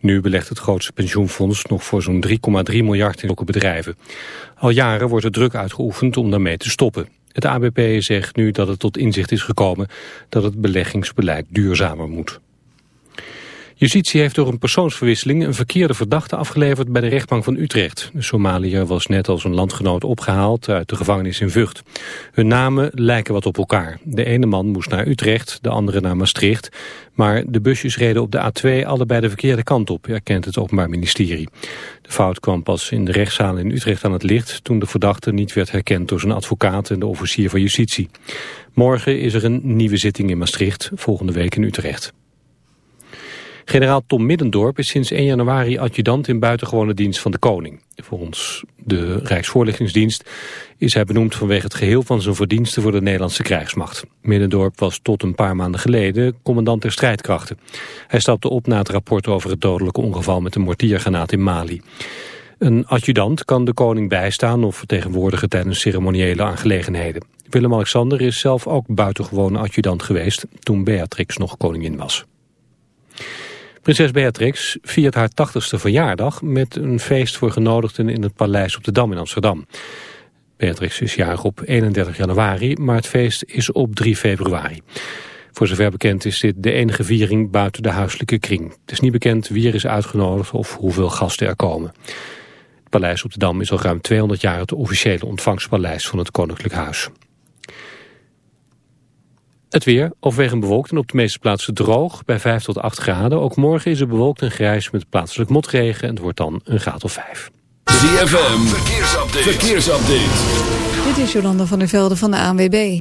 Nu belegt het grootste pensioenfonds nog voor zo'n 3,3 miljard in bedrijven. Al jaren wordt er druk uitgeoefend om daarmee te stoppen. Het ABP zegt nu dat het tot inzicht is gekomen dat het beleggingsbeleid duurzamer moet. Justitie heeft door een persoonsverwisseling een verkeerde verdachte afgeleverd bij de rechtbank van Utrecht. De Somaliër was net als een landgenoot opgehaald uit de gevangenis in Vught. Hun namen lijken wat op elkaar. De ene man moest naar Utrecht, de andere naar Maastricht. Maar de busjes reden op de A2 allebei de verkeerde kant op, erkent het Openbaar Ministerie. De fout kwam pas in de rechtszaal in Utrecht aan het licht... toen de verdachte niet werd herkend door zijn advocaat en de officier van justitie. Morgen is er een nieuwe zitting in Maastricht, volgende week in Utrecht. Generaal Tom Middendorp is sinds 1 januari adjudant in buitengewone dienst van de koning. Volgens de Rijksvoorlichtingsdienst is hij benoemd vanwege het geheel van zijn verdiensten voor de Nederlandse krijgsmacht. Middendorp was tot een paar maanden geleden commandant der strijdkrachten. Hij stapte op na het rapport over het dodelijke ongeval met een mortiergranaat in Mali. Een adjudant kan de koning bijstaan of vertegenwoordigen tijdens ceremoniële aangelegenheden. Willem-Alexander is zelf ook buitengewone adjudant geweest toen Beatrix nog koningin was. Prinses Beatrix viert haar 80ste verjaardag met een feest voor genodigden in het Paleis op de Dam in Amsterdam. Beatrix is jarig op 31 januari, maar het feest is op 3 februari. Voor zover bekend is dit de enige viering buiten de huiselijke kring. Het is niet bekend wie er is uitgenodigd of hoeveel gasten er komen. Het Paleis op de Dam is al ruim 200 jaar het officiële ontvangstpaleis van het Koninklijk Huis. Het weer, overwegend bewolkt en op de meeste plaatsen droog, bij 5 tot 8 graden. Ook morgen is het bewolkt en grijs met plaatselijk motregen en het wordt dan een graad of 5. ZFM, verkeersupdate. verkeersupdate. Dit is Jolanda van der Velde van de ANWB.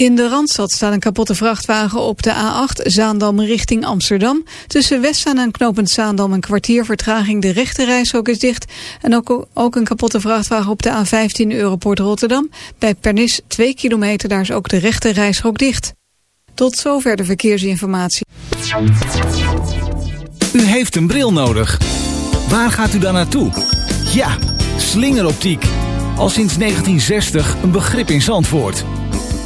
In de Randstad staat een kapotte vrachtwagen op de A8 Zaandam richting Amsterdam. Tussen Westzaan en Knopend Zaandam een kwartier vertraging. De rechte reishok is dicht. En ook, ook een kapotte vrachtwagen op de A15 Europort Rotterdam. Bij Pernis 2 kilometer, daar is ook de rechte reishok dicht. Tot zover de verkeersinformatie. U heeft een bril nodig. Waar gaat u dan naartoe? Ja, slingeroptiek. Al sinds 1960 een begrip in Zandvoort.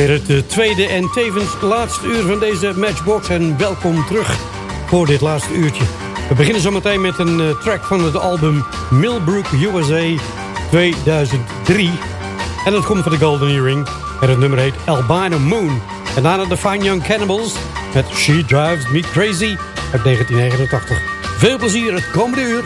Alweer het eh, tweede en tevens laatste uur van deze Matchbox. En welkom terug voor dit laatste uurtje. We beginnen zometeen met een uh, track van het album Millbrook USA 2003. En dat komt van de Golden Earring. En het nummer heet Albino Moon. En daarna de Fine Young Cannibals met She Drives Me Crazy uit 1989. Veel plezier het komende uur.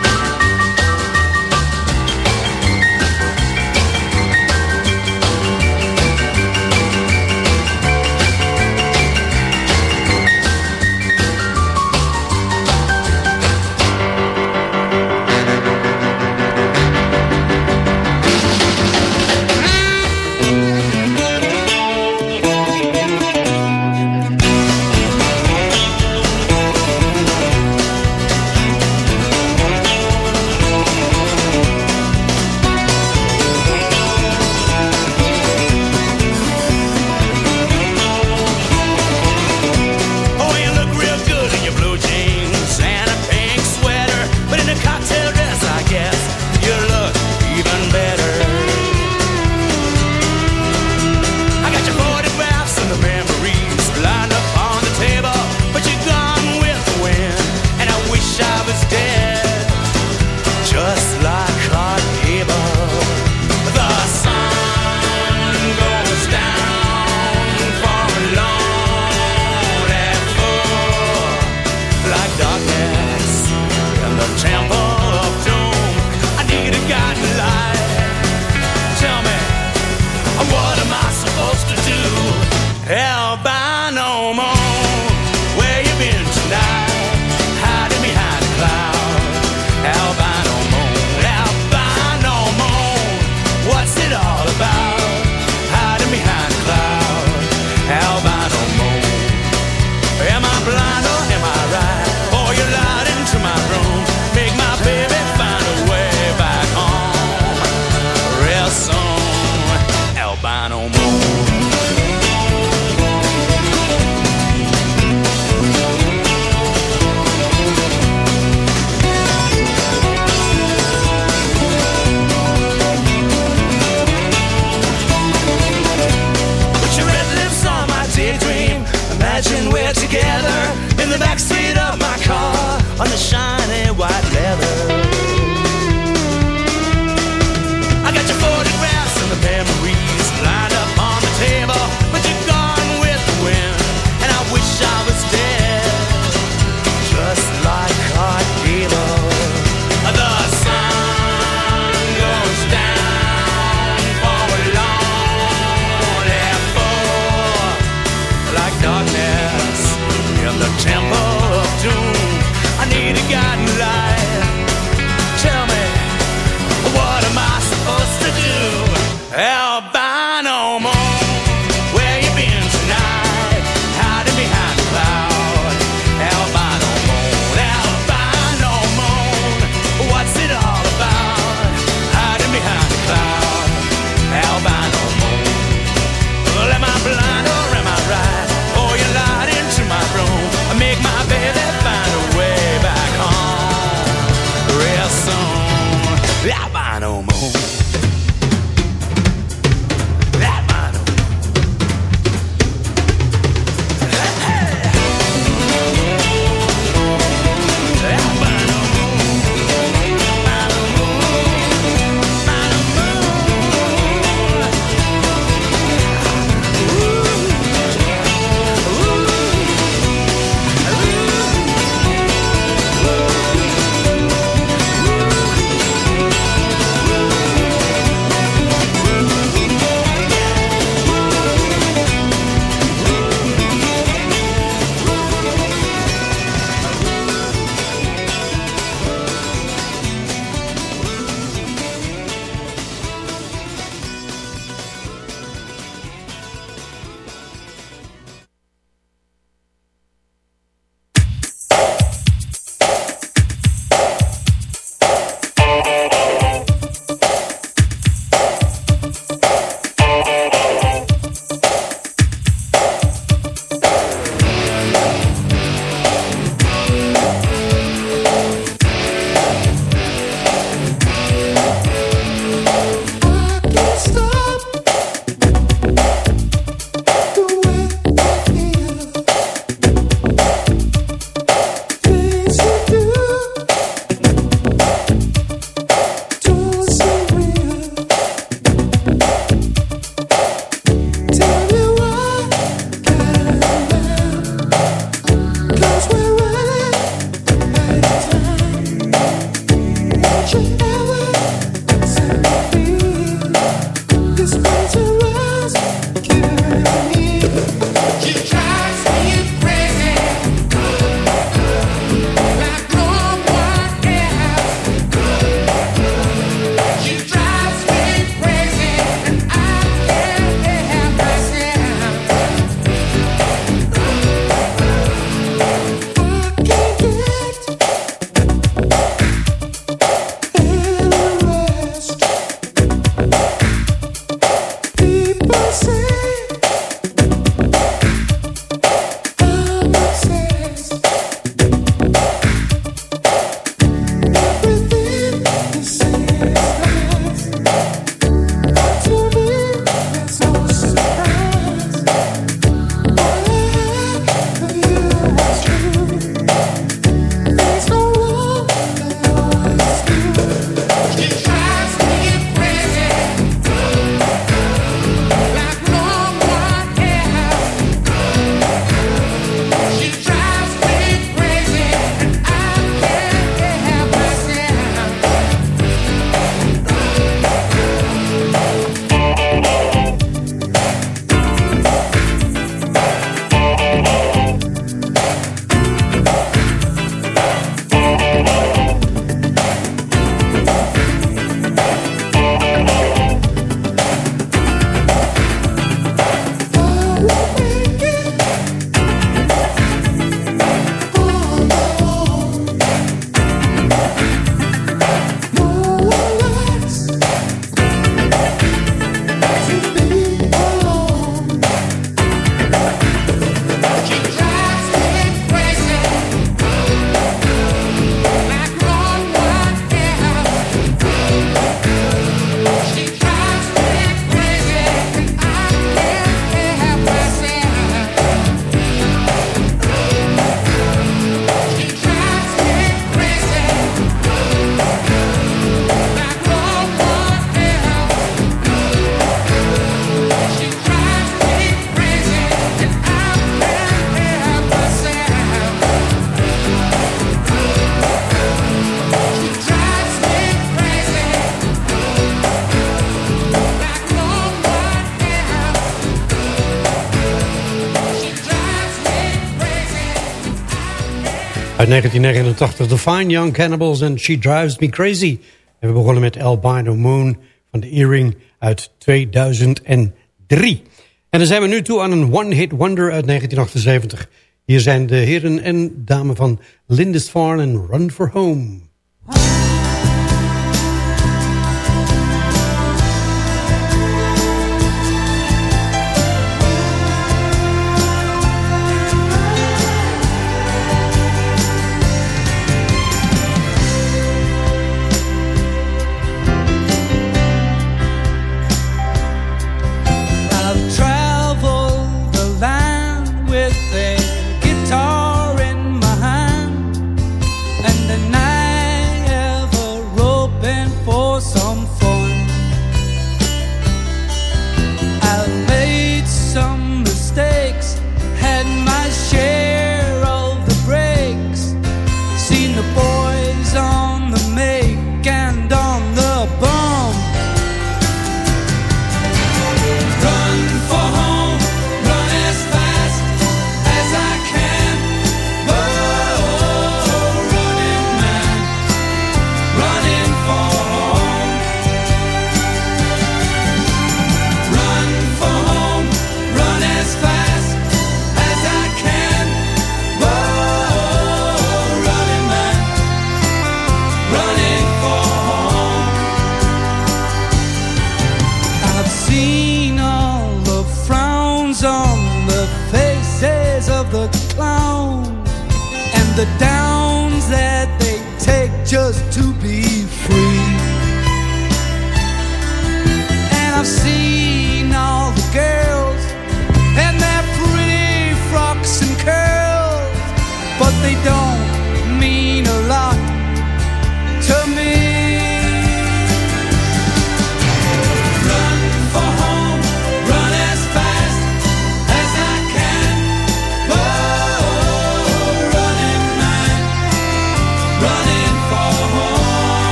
1989, The Fine Young Cannibals and She Drives Me Crazy. En we begonnen met Albino Moon van de Earring uit 2003. En dan zijn we nu toe aan een one-hit wonder uit 1978. Hier zijn de heren en dames van Lindisfarne en Run for Home.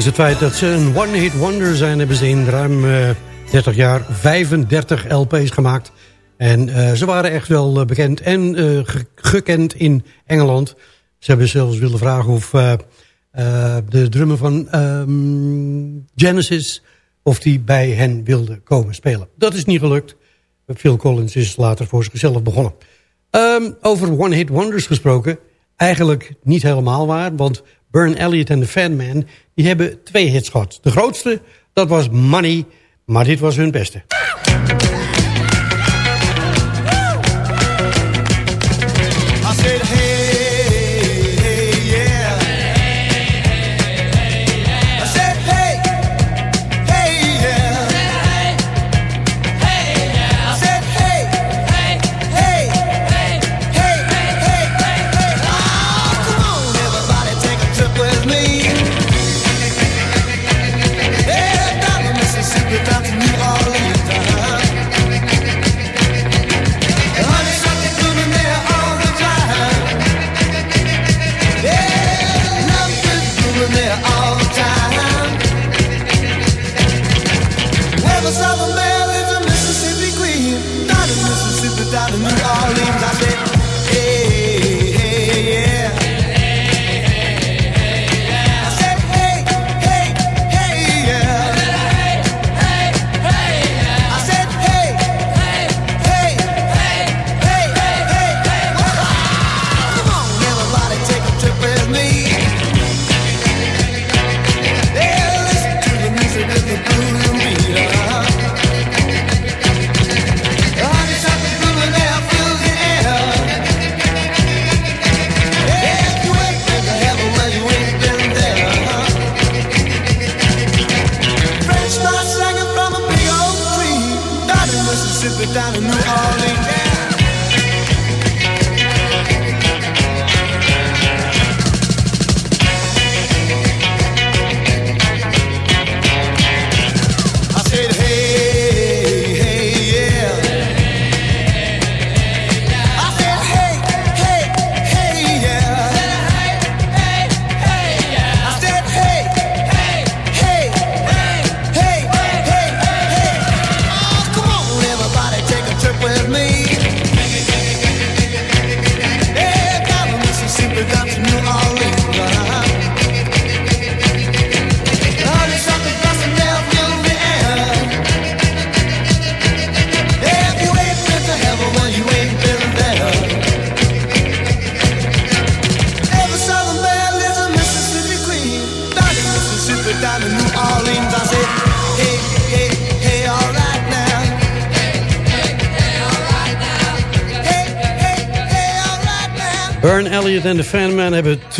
Ondanks het feit dat ze een one-hit wonder zijn... hebben ze in ruim 30 eh, jaar 35 LP's gemaakt. En uh, ze waren echt wel uh, bekend en gekend in Engeland. Ze hebben zelfs willen vragen of de drummer van um, Genesis... of die bij hen wilde komen spelen. Dat is niet gelukt. Phil Collins is later voor zichzelf begonnen. Um, over one-hit wonders gesproken... eigenlijk niet helemaal waar, want Burn Elliott en de Fan Man... die hebben twee hits gehad. De grootste, dat was Money Maar dit was hun beste.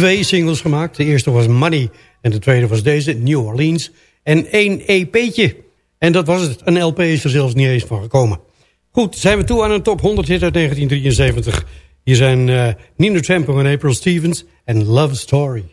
Twee singles gemaakt. De eerste was Money en de tweede was deze, New Orleans. En één EP'tje. En dat was het. Een LP is er zelfs niet eens van gekomen. Goed, zijn we toe aan een top 100 hit uit 1973. Hier zijn uh, Tempo en April Stevens en Love Story.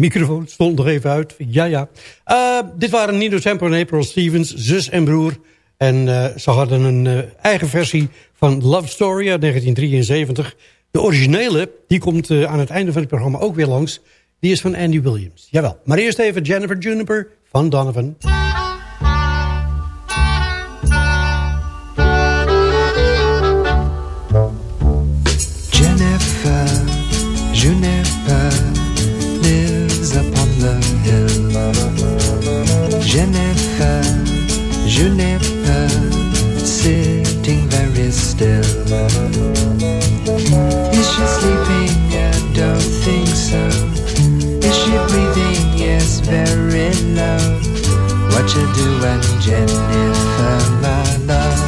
Microfoon stond nog even uit. Ja, ja. Uh, dit waren Nino Tempo en April Stevens, zus en broer. En uh, ze hadden een uh, eigen versie van Love Story uit 1973. De originele, die komt aan het einde van het programma ook weer langs. Die is van Andy Williams. Jawel. Maar eerst even Jennifer Juniper van Donovan. Still. Is she sleeping? I don't think so. Is she breathing? Yes, very low. What you doing, Jennifer, my love?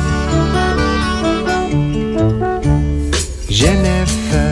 Jennifer,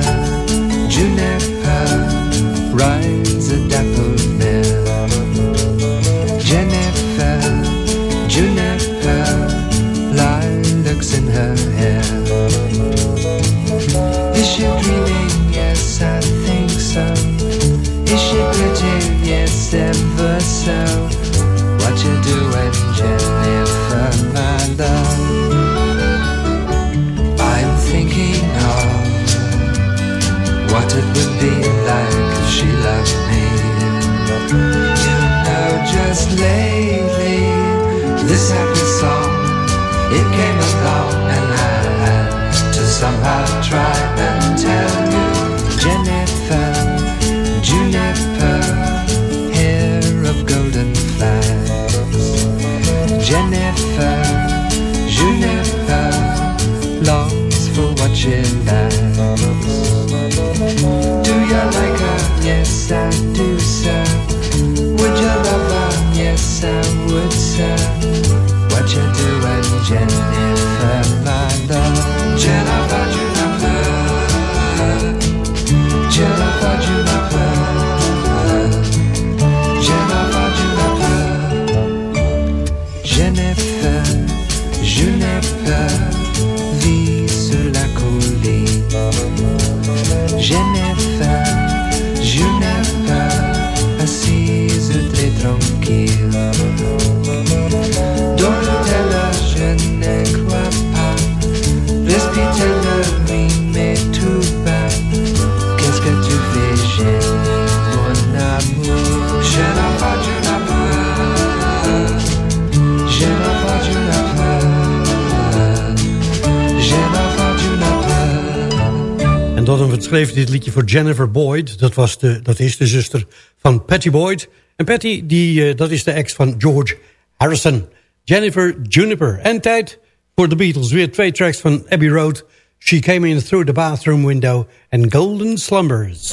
Donovan schreef dit liedje voor Jennifer Boyd. Dat, was de, dat is de zuster van Patty Boyd. En Patty, die, uh, dat is de ex van George Harrison. Jennifer Juniper. En tijd voor de Beatles. Weer twee tracks van Abbey Road. She Came In Through the Bathroom Window. En Golden Slumbers.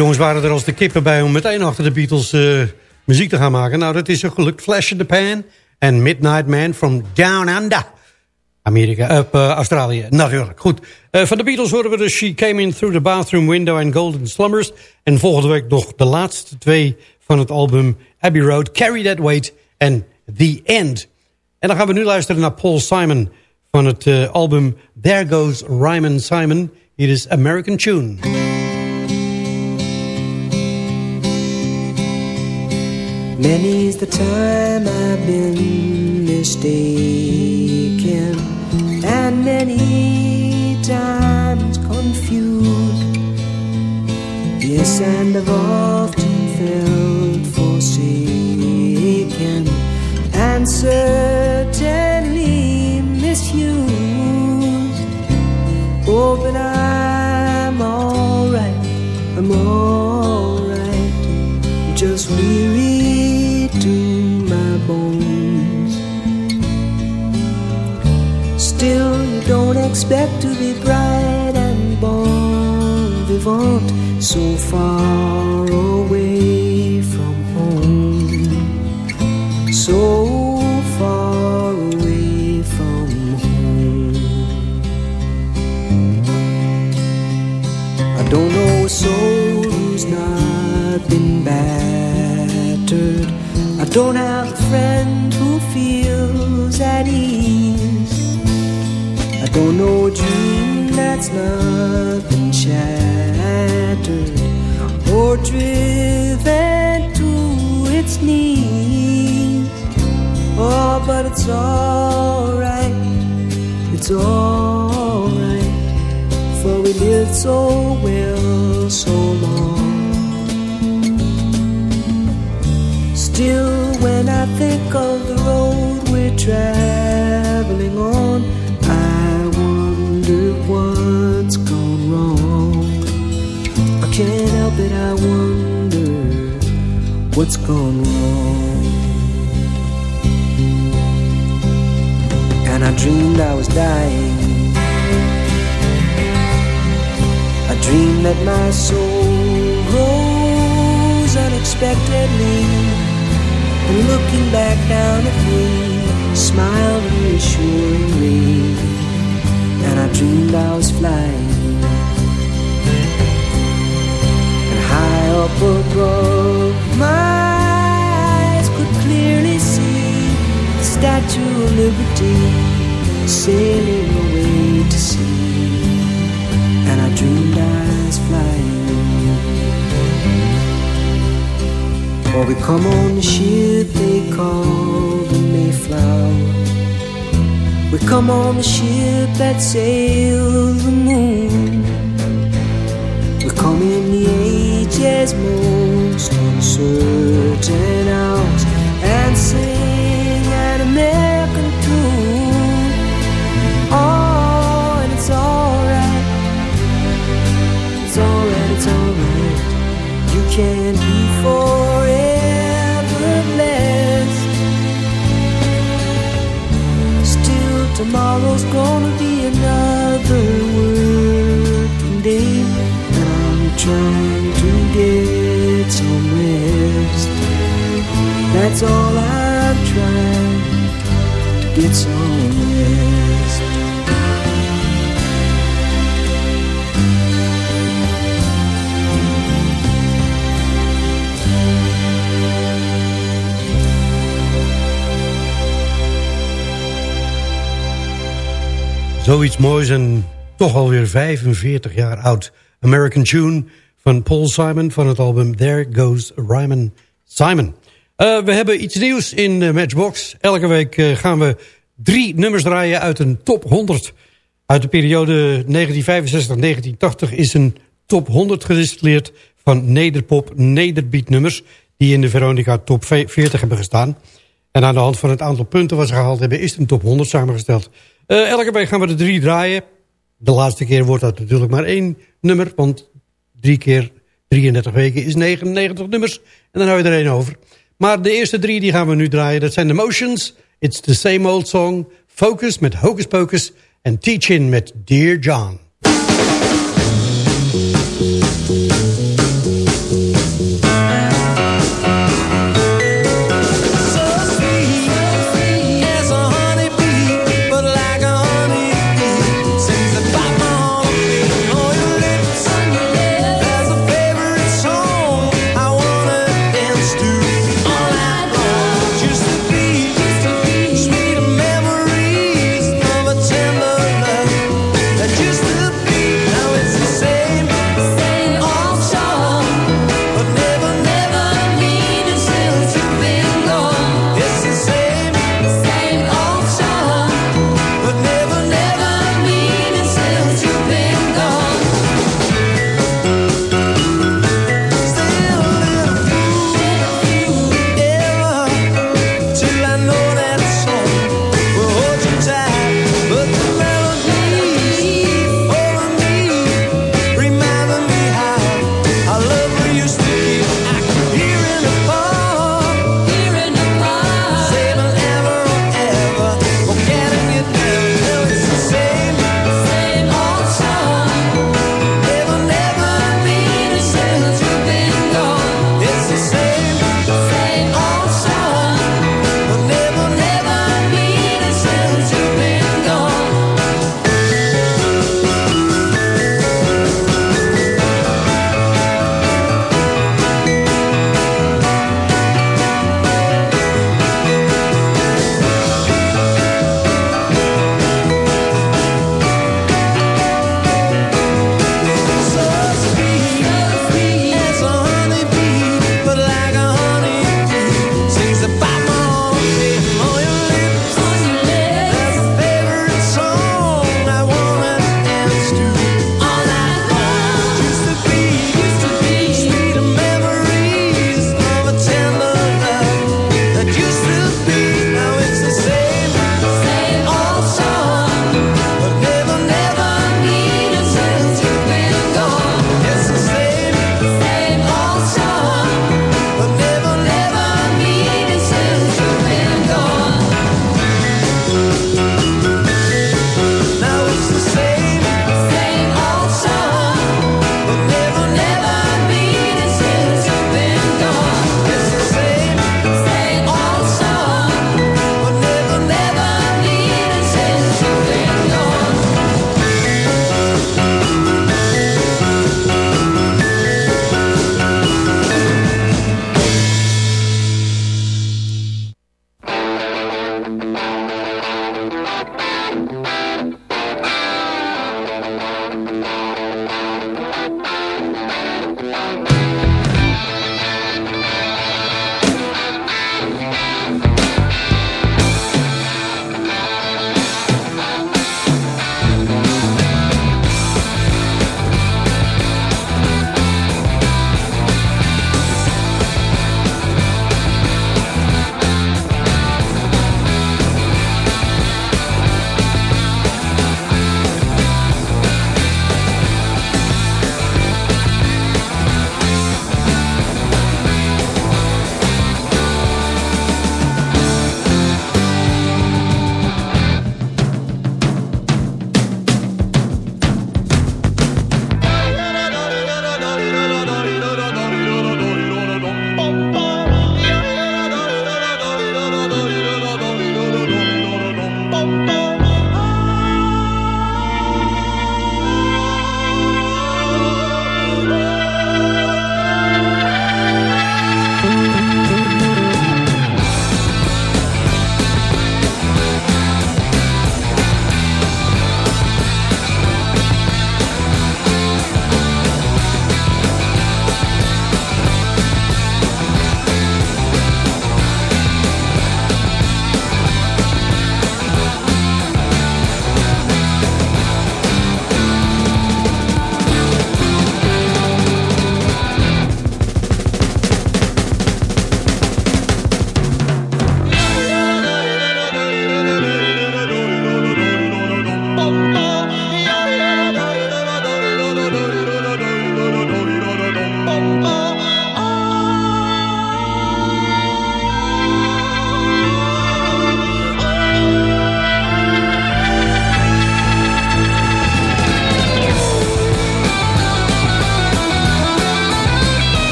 Jongens waren er als de kippen bij om meteen achter de Beatles uh, muziek te gaan maken. Nou, dat is een gelukt. Flash in the Pan en Midnight Man from Down Under. Amerika, uh, Australië, natuurlijk. Goed, uh, van de Beatles horen we dus She Came In Through the Bathroom Window and Golden Slumbers. En volgende week nog de laatste twee van het album Abbey Road, Carry That Weight en The End. En dan gaan we nu luisteren naar Paul Simon van het album There Goes Ryman Simon. Hier is American Tune. Many's the time I've been mistaken And many times confused. Yes, and I've often felt forsaken And expect to be bright and bon vivant So far away from home. So far away from home. I don't know a soul who's not been battered. I don't have that's not been shattered Or driven to its knees. Oh, but it's alright, it's alright For we lived so well so long. Still, when I think of the road we're traveling what's gone wrong. And I dreamed I was dying. I dreamed that my soul rose unexpectedly and looking back down at me, smiled reassuringly. And I dreamed I was flying, and high up above, Statue of Liberty sailing away to sea. And I dreamed I was flying. Or we come on the ship they call the Mayflower. We come on the ship that sails the moon. We come in the age's most uncertain hours and sing trying to get some rest. That's all I'm trying to get some rest. Zoiets moois en toch alweer 45 jaar oud. American Tune van Paul Simon van het album There Goes Ryman Simon. Uh, we hebben iets nieuws in de Matchbox. Elke week uh, gaan we drie nummers draaien uit een top 100. Uit de periode 1965-1980 is een top 100 gedistilleerd van nederpop, nederbeat nummers... die in de Veronica top 40 hebben gestaan. En aan de hand van het aantal punten wat ze gehaald hebben... is een top 100 samengesteld. Elke week gaan we er drie draaien. De laatste keer wordt dat natuurlijk maar één nummer. Want drie keer 33 weken is 99 nummers. En dan hou je er één over. Maar de eerste drie die gaan we nu draaien. Dat zijn The Motions. It's the Same Old Song. Focus met Hocus Pocus. En Teach-In met Dear John.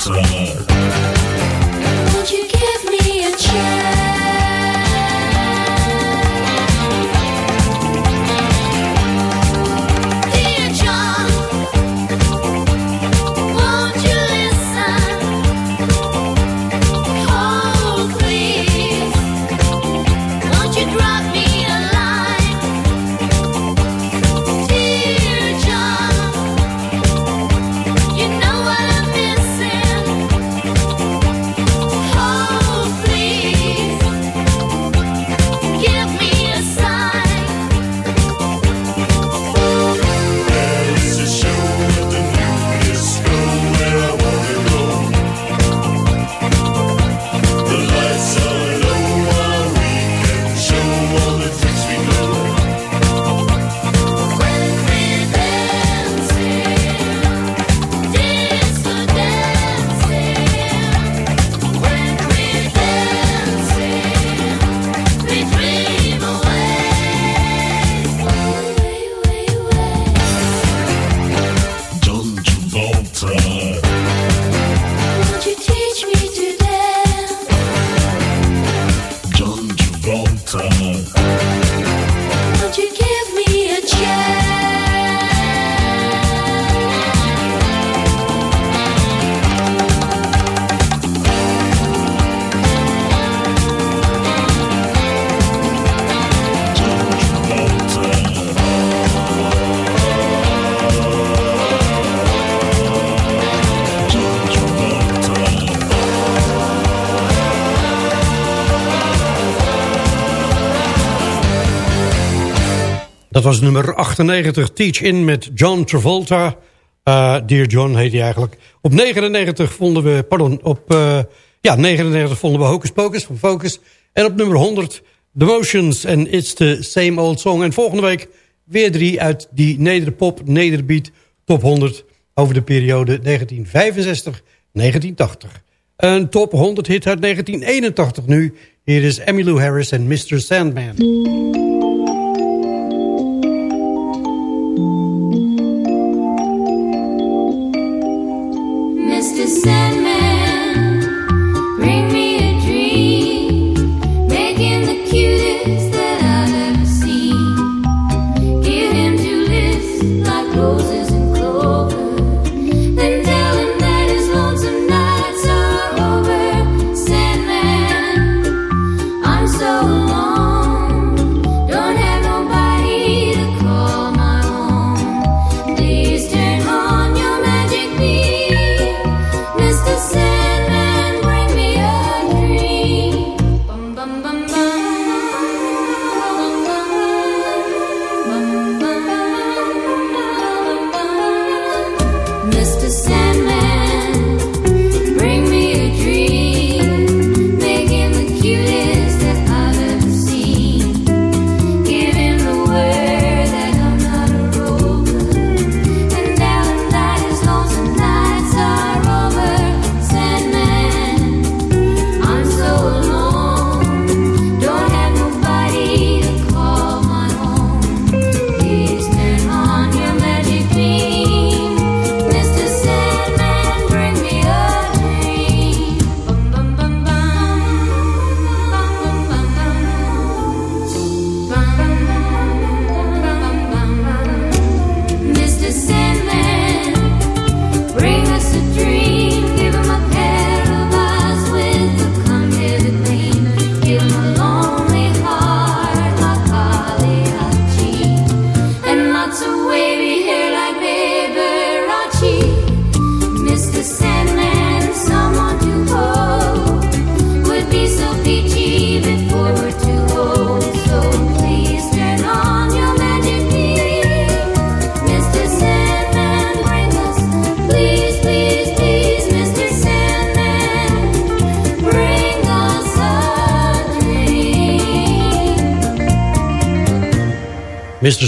Travolta. Dat was nummer 98, Teach In met John Travolta. Eh, Dear John heet hij eigenlijk. Op 99 vonden we, pardon, op eh, ja, 99 vonden we Hocus Pocus van Focus. En op nummer 100 The Motions en It's the Same Old Song. En volgende week weer drie uit die nederpop, nederbeat top 100 over de periode 1965-1980. Een top 100 hit uit 1981 nu. Hier is Emmylou Harris en Mr. Sandman.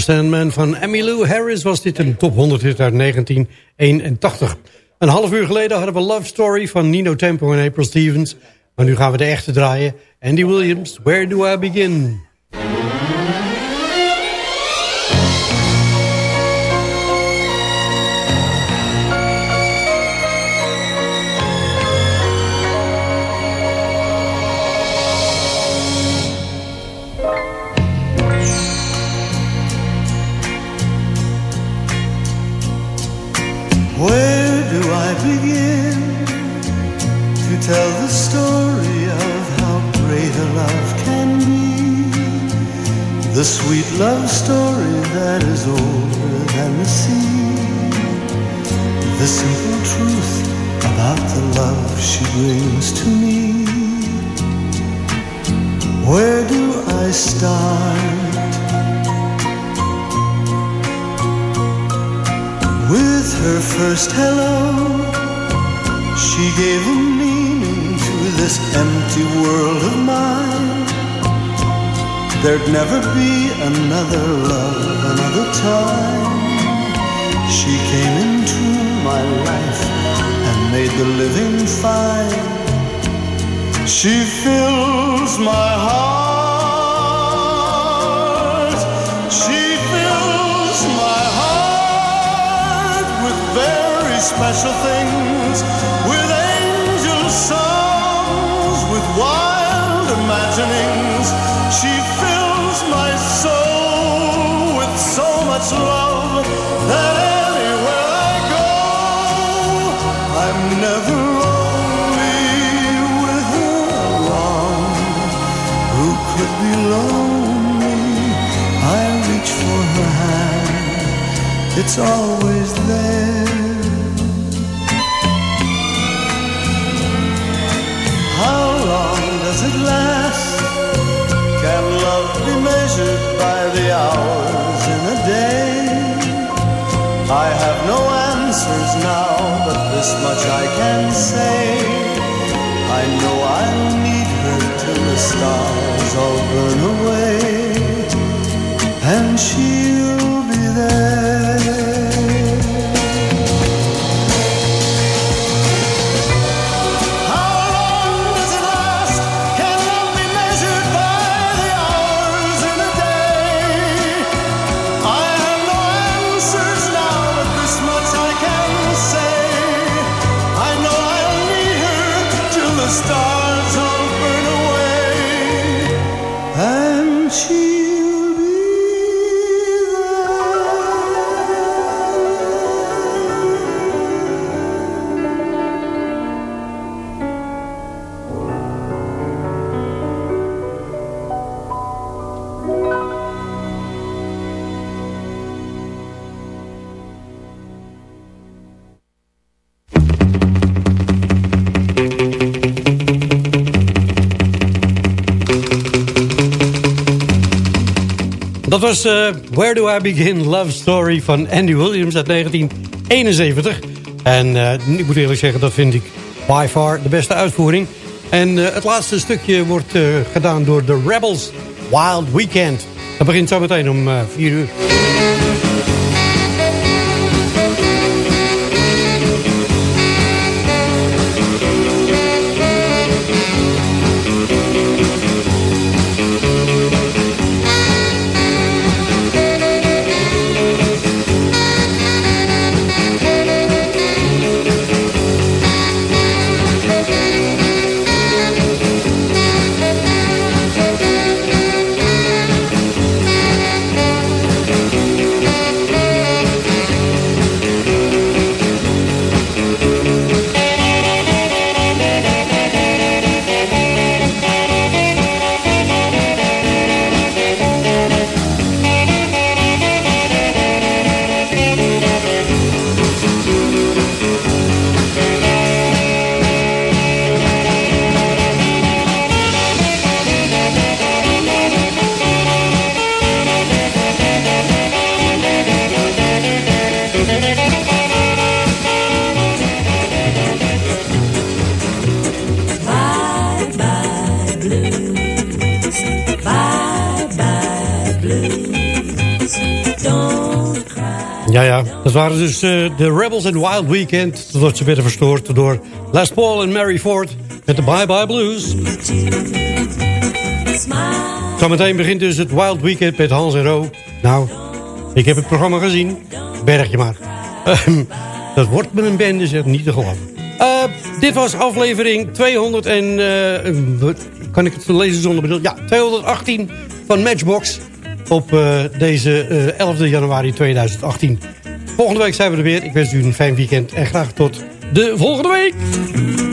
Sandman van Emmylou Harris was dit een top 100 hit uit 1981. Een half uur geleden hadden we Love Story van Nino Tempo en April Stevens. Maar nu gaan we de echte draaien. Andy Williams, Where Do I Begin? Tell the story of how great a love can be? The sweet love story that is older than the sea. The simple truth about the love she brings to me. Where do I start? With her first hello, she gave a this empty world of mine. There'd never be another love, another time. She came into my life and made the living fine. She fills my heart. She fills my heart with very special things, with so much love that anywhere I go, I'm never lonely with her around. Who could be lonely? I reach for her hand, it's always there. How long does it last? Can love be measured by the day? I have no answers now, but this much I can say. I know I'll need her till the stars all burn away, and she'll be there. Stars was eh, Where Do I Begin Love Story van Andy Williams uit 1971. En eh, ik moet eerlijk zeggen, dat vind ik by far de beste uitvoering. En eh, het laatste stukje wordt gedaan door The Rebels Wild Weekend. Dat begint zo meteen om 4 uur. Dat waren dus eh, de Rebels and Wild Weekend. Totdat ze werden verstoord door Les Paul en Mary Ford met de Bye Bye Blues. Zometeen begint dus het Wild Weekend met Hans en Ro. Nou, ik heb het programma gezien. Berg je maar. Ehm, dat wordt met een bende, zeg niet te geloven. Eh, dit was aflevering 200 en... eh, kan ik het lezen zonder bedoel? Ja, 218 van Matchbox op deze eh 11 januari 2018. Volgende week zijn we er weer. Ik wens u een fijn weekend en graag tot de volgende week.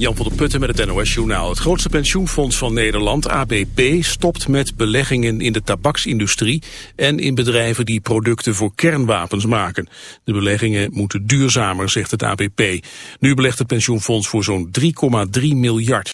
Jan van der Putten met het NOS-journaal. Het grootste pensioenfonds van Nederland, ABP, stopt met beleggingen in de tabaksindustrie en in bedrijven die producten voor kernwapens maken. De beleggingen moeten duurzamer, zegt het ABP. Nu belegt het pensioenfonds voor zo'n 3,3 miljard.